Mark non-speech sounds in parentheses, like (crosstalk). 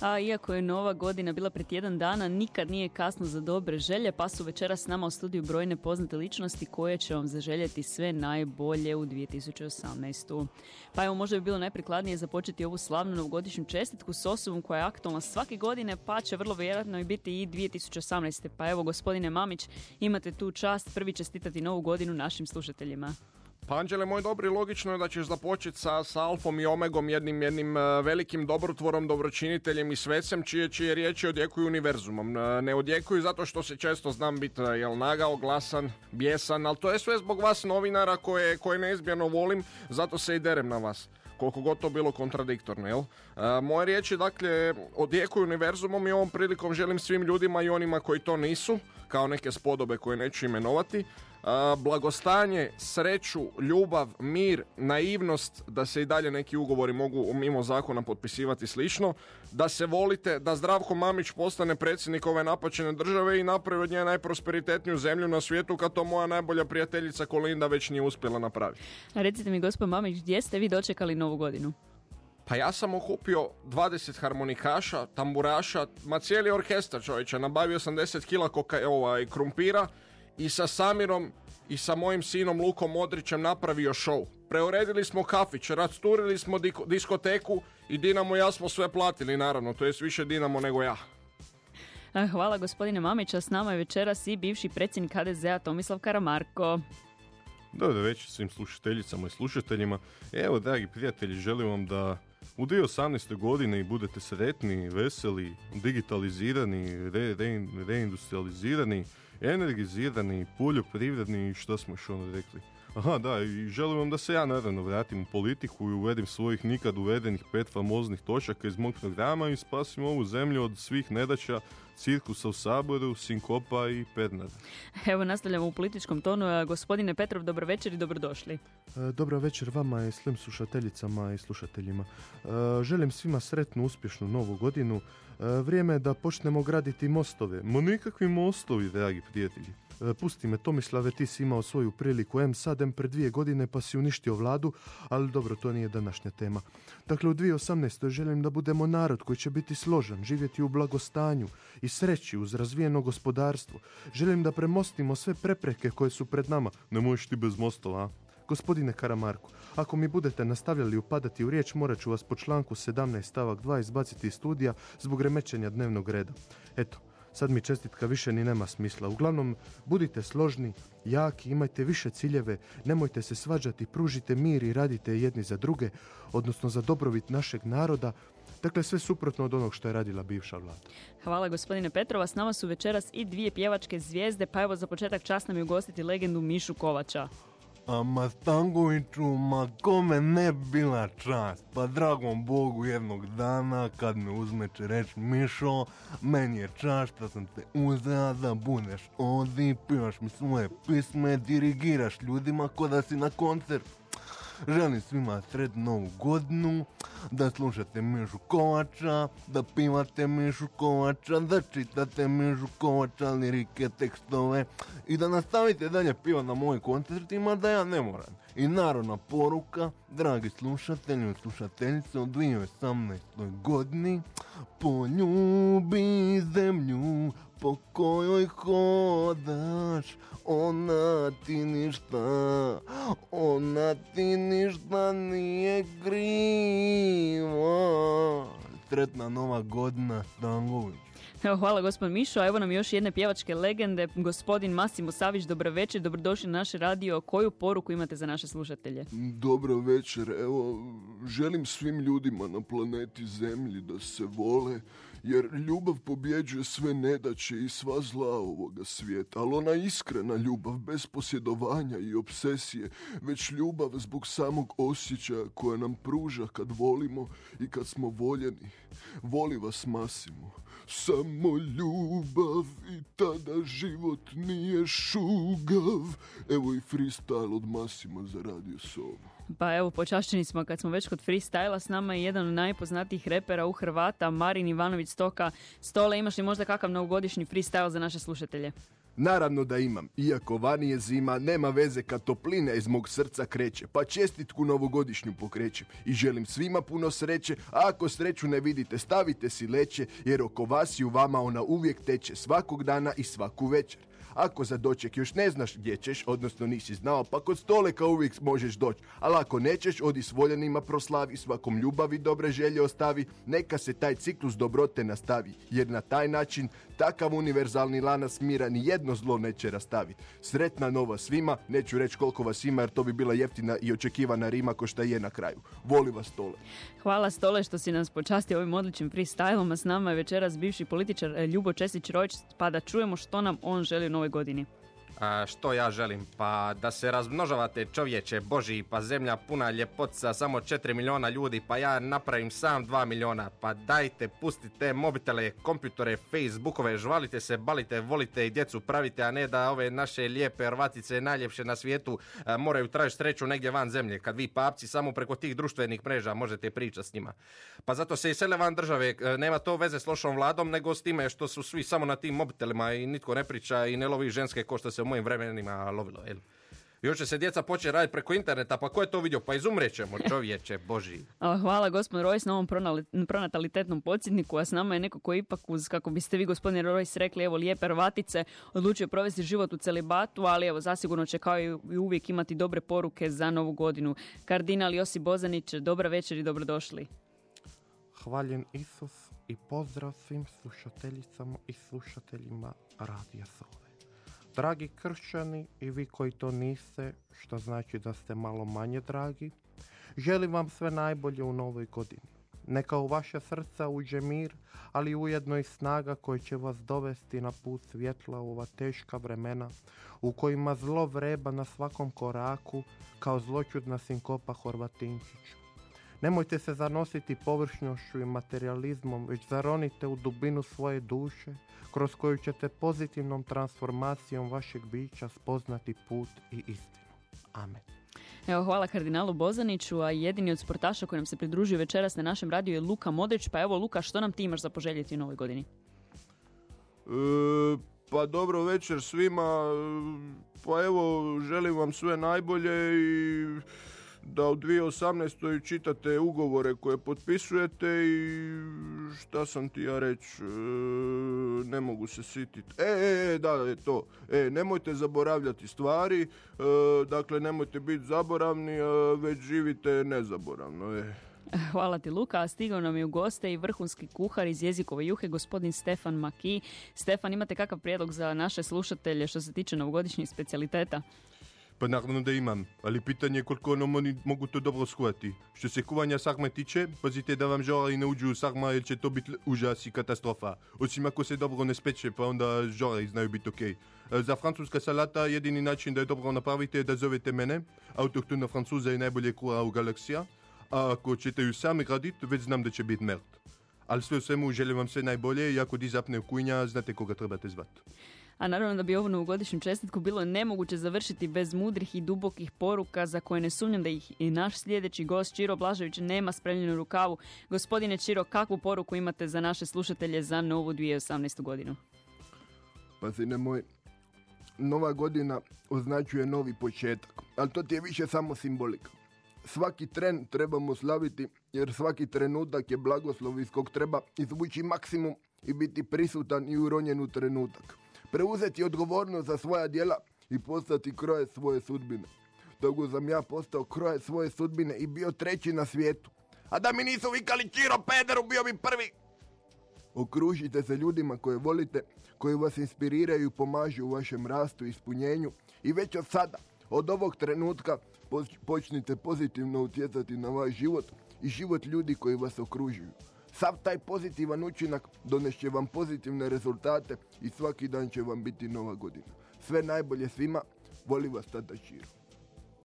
A iako je nova godina bila pred tjedan dana, nikad nije kasno za dobre želje, pa su večeras s nama u studiju brojne poznate ličnosti koje će vam zaželjeti sve najbolje u 2018. Pa evo, možda bi bilo najprikladnije započeti ovu slavnu novogodišnju čestitku s osobom koja je aktualna svake godine, pa će vrlo vjerojatno i biti i 2018. Pa evo, gospodine Mamić, imate tu čast prvi čestitati novu godinu našim slušateljima. Pa Anđele, moj dobri, logično je da ćeš započeti sa, sa Alfom i Omegom, jednim, jednim e, velikim dobrotvorom, dobročiniteljem i svecem, čije, čije riječi odjekuju univerzumom. E, ne odjekuju zato što se često znam biti e, jel, nagao, glasan, bijesan, ali to je sve zbog vas novinara koje, koje neizmjerno volim, zato se i derem na vas koliko god to bilo kontradiktorno, jel? moje riječi, dakle, odjekuju univerzumom i ovom prilikom želim svim ljudima i onima koji to nisu, kao neke spodobe koje neću imenovati, blagostanje, sreću, ljubav, mir, naivnost, da se i dalje neki ugovori mogu mimo zakona potpisivati slično, da se volite, da Zdravko Mamić postane predsjednik ove napačene države i napravi od nje najprosperitetniju zemlju na svijetu kad to moja najbolja prijateljica Kolinda već nije uspjela napraviti. Recite mi gospod Mamić, gdje ste vi dočekali novu godinu? Pa ja sam okupio 20 harmonikaša, tamburaša, ma cijeli orkestar čovječe, nabavio 80 kila koka, ovaj, krumpira, i sa Samirom i sa mojim sinom Lukom Modrićem napravio show. Preuredili smo kafić, rasturili smo diskoteku i Dinamo i ja smo sve platili, naravno, to je više Dinamo nego ja. Hvala gospodine Mamića, s nama je večeras i bivši predsjednik HDZ-a Tomislav Karamarko. Dobro večer svim slušateljicama i slušateljima. Evo, dragi prijatelji, želim vam da u 2018. godine budete sretni, veseli, digitalizirani, re, re, reindustrializirani, energizirani, poljoprivredni i što smo još ono rekli. Aha, da, i želim vam da se ja naravno vratim u politiku i uvedim svojih nikad uvedenih pet famoznih točaka iz mog programa i spasim ovu zemlju od svih nedaća, cirkusa u Saboru, Sinkopa i Pernada. Evo nastavljamo u političkom tonu. Gospodine Petrov, dobro večer i dobrodošli. E, dobro večer vama i svim slušateljicama i slušateljima. E, želim svima sretnu, uspješnu novu godinu. E, vrijeme je da počnemo graditi mostove. Mo nikakvi mostovi, dragi prijatelji. E, pusti me Tomislave, ti si imao svoju priliku M sad, M pre dvije godine pa si uništio vladu, ali dobro, to nije današnja tema. Dakle, u 2018. želim da budemo narod koji će biti složan, živjeti u blagostanju i sreći uz razvijeno gospodarstvo. Želim da premostimo sve prepreke koje su pred nama. Ne možeš ti bez mostova, Gospodine Karamarku, ako mi budete nastavljali upadati u riječ, morat ću vas po članku 17 stavak 2 izbaciti iz studija zbog remećenja dnevnog reda. Eto, sad mi čestitka više ni nema smisla. Uglavnom, budite složni, jaki, imajte više ciljeve, nemojte se svađati, pružite mir i radite jedni za druge, odnosno za dobrobit našeg naroda, Dakle, sve suprotno od onog što je radila bivša vlada. Hvala gospodine Petrova. S nama su večeras i dvije pjevačke zvijezde, pa evo za početak čast nam je ugostiti legendu Mišu Kovača. A Stankoviću, ma kome ne bila čast, pa dragom Bogu jednog dana kad me uzme će reći Mišo, meni je čast da sam te uzela da budeš ovdje, pivaš mi svoje pisme, dirigiraš ljudima ko da si na koncertu. Želim svima sretnu novu godinu, da slušate Mišu Kovača, da pivate Mišu Kovača, da čitate Mišu Kovača, lirike, tekstove i da nastavite dalje piva na mojim koncertima da ja ne moram. I narodna poruka, dragi slušatelji i slušateljice, u 2018. godini poljubi zemlju po kojoj hodaš, ona ti ništa, ona ti ništa nije kriva. Sretna nova godina, Stangović. Evo, hvala gospodin Mišo, evo nam još jedne pjevačke legende, gospodin Masimo Savić, dobro večer, dobrodošli na naše radio, koju poruku imate za naše slušatelje? Dobro večer, evo, želim svim ljudima na planeti Zemlji da se vole, jer ljubav pobjeđuje sve nedaće i sva zla ovoga svijeta, ali ona iskrena ljubav, bez posjedovanja i obsesije, već ljubav zbog samog osjećaja koja nam pruža kad volimo i kad smo voljeni. Voli vas Masimo, samo ljubav i tada život nije šugav. Evo i freestyle od Masima za Radio Sovu. Pa evo, počašćeni smo kad smo već kod freestyla, s nama je jedan od najpoznatijih repera u Hrvata, Marin Ivanović Stoka. Stole, imaš li možda kakav novogodišnji freestyle za naše slušatelje? Naravno da imam, iako vani je zima, nema veze kad topline iz mog srca kreće, pa čestitku novogodišnju pokrećem i želim svima puno sreće, a ako sreću ne vidite, stavite si leće, jer oko vas i u vama ona uvijek teče svakog dana i svaku večer. Ako za doček još ne znaš gdje ćeš, odnosno nisi znao, pa kod stoleka uvijek možeš doći. Ali ako nećeš, odi s voljenima proslavi, svakom ljubavi dobre želje ostavi, neka se taj ciklus dobrote nastavi. Jer na taj način takav univerzalni lanac mira ni jedno zlo neće rastaviti. Sretna nova svima, neću reći koliko vas ima jer to bi bila jeftina i očekivana rima ko šta je na kraju. Voli vas Stole. Hvala Stole što si nas počastio ovim odličnim freestylom, a s nama je večeras bivši političar e, Ljubo Česić-Rojić, pa da čujemo što nam on želi u novoj godini. A što ja želim? Pa da se razmnožavate čovječe Boži, pa zemlja puna ljepotica, samo 4 miliona ljudi, pa ja napravim sam 2 miliona. Pa dajte, pustite mobitele, kompjutore, facebookove, žvalite se, balite, volite i djecu pravite, a ne da ove naše lijepe Hrvatice najljepše na svijetu a, moraju tražiti sreću negdje van zemlje, kad vi papci samo preko tih društvenih mreža možete pričati s njima. Pa zato se i sele van države, e, nema to veze s lošom vladom, nego s time što su svi samo na tim mobitelima i nitko ne priča i ne lovi ženske ko što se mojim vremenima lovilo. Jel? Još će se djeca početi raditi preko interneta, pa ko je to vidio? Pa izumrećemo (laughs) čovječe, boži. A, Hvala gospodin Rojs na ovom pronatalitetnom podsjetniku, a s nama je neko koji ipak uz, kako biste vi gospodine Rojs rekli, evo lijepe Hrvatice, odlučio provesti život u celibatu, ali evo zasigurno će kao i uvijek imati dobre poruke za novu godinu. Kardinal Josip Bozanić, dobra večer i dobrodošli. Hvaljen Isus i pozdrav svim slušateljicama i slušateljima Radija Sove. Dragi kršćani i vi koji to niste, što znači da ste malo manje dragi, želim vam sve najbolje u novoj godini. Neka u vaše srca uđe mir, ali ujedno i snaga koja će vas dovesti na put svjetla u ova teška vremena u kojima zlo vreba na svakom koraku kao zločudna sinkopa Horvatinčiću. Nemojte se zanositi površnošću i materializmom, već zaronite u dubinu svoje duše, kroz koju ćete pozitivnom transformacijom vašeg bića spoznati put i istinu. Amen. Evo, hvala kardinalu Bozaniću, a jedini od sportaša koji nam se pridružio večeras na našem radiju je Luka Modrić. Pa evo, Luka, što nam ti imaš za poželjeti u novoj godini? E, pa dobro večer svima. E, Pa evo, želim vam sve najbolje i da u 2018. čitate ugovore koje potpisujete i šta sam ti ja reći, e, ne mogu se sititi. E, e, e, da, je to. E, nemojte zaboravljati stvari, e, dakle nemojte biti zaboravni, e, već živite nezaboravno. E. (laughs) Hvala ti Luka, a stigao nam je u goste i vrhunski kuhar iz jezikove juhe, gospodin Stefan Maki. Stefan, imate kakav prijedlog za naše slušatelje što se tiče novogodišnjih specijaliteta? Pa naravno da imam, ali pitanje je koliko nam oni mogu to dobro shvatiti. Što se kuvanja sarme tiče, pazite da vam žari ne uđu u sarma jer će to biti užas i katastrofa. Osim ako se dobro ne speče, pa onda žari znaju biti okej. E, Za francuska salata jedini način da je dobro napravite je da zovete mene. Autohtona francuza je najbolje kura u galaksija. A ako ćete ju sami raditi, već znam da će biti mert. Ali sve u svemu želim vam sve najbolje i ako di zapne kujnja, znate koga trebate zvati. A naravno da bi ovu novogodišnju čestitku bilo nemoguće završiti bez mudrih i dubokih poruka za koje ne sumnjam da ih i naš sljedeći gost Čiro Blažević nema spremljenu rukavu. Gospodine Čiro, kakvu poruku imate za naše slušatelje za novu 2018. godinu? Pa sine moj, nova godina označuje novi početak, ali to ti je više samo simbolika. Svaki tren trebamo slaviti jer svaki trenutak je blagoslov iz kog treba izvući maksimum i biti prisutan i uronjen u trenutak. Preuzeti odgovornost za svoja djela i postati kroje svoje sudbine. Tako sam ja postao kroje svoje sudbine i bio treći na svijetu. A da mi nisu vikali Čiro Pederu, bio bi prvi. Okružite se ljudima koje volite, koji vas inspiriraju i pomažu u vašem rastu i ispunjenju i već od sada, od ovog trenutka, poč- počnite pozitivno utjecati na vaš život i život ljudi koji vas okružuju. Sav taj pozitivan učinak donešće vam pozitivne rezultate i svaki dan će vam biti nova godina. Sve najbolje svima, voli vas tata Čiro.